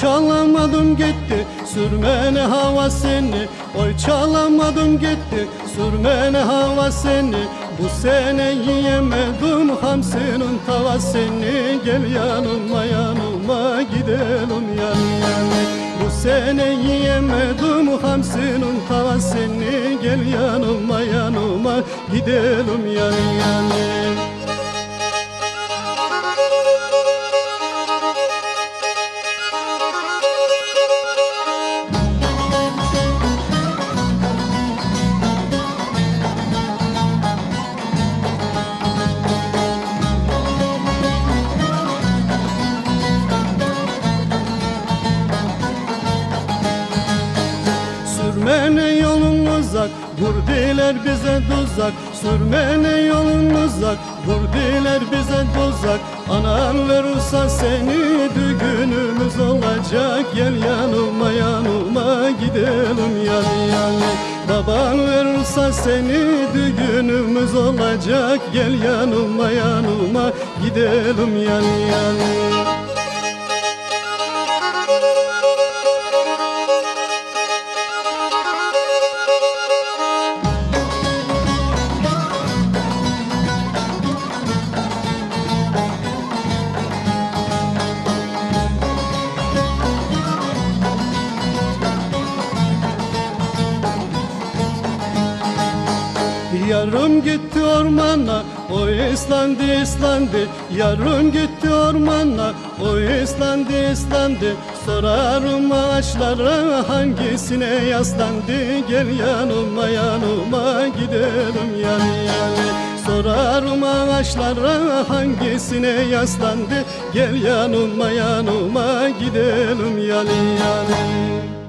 çalamadım gitti sürmene hava seni. Oy çalamadım gitti sürmene hava seni. Bu sene yiyemedim hamsinin tava seni. Gel yanıma yanıma gidelim yan yana. Bu sene yiyemedim hamsinin tava seni. Gel yanıma yanıma gidelim yan yana Sürmene yolun uzak Vurdiler bize tuzak. Sürmene yolun uzak Vurdiler bize tuzak. Anan verirse seni Düğünümüz olacak. Gel yanıma yanıma Gidelim yan yana Baban verirse seni Düğünümüz olacak. Gel yanıma yanıma Gidelim yan yana Yarım gitti ormana o İslandı İslandı Yarım gitti ormana o İslandı İslandı Sorarım ağaçlara hangisine yaslandı? Gel yanıma yanıma gidelim yan yana Sorarım ağaçlara hangisine yaslandı? Gel yanıma yanıma gidelim yan yana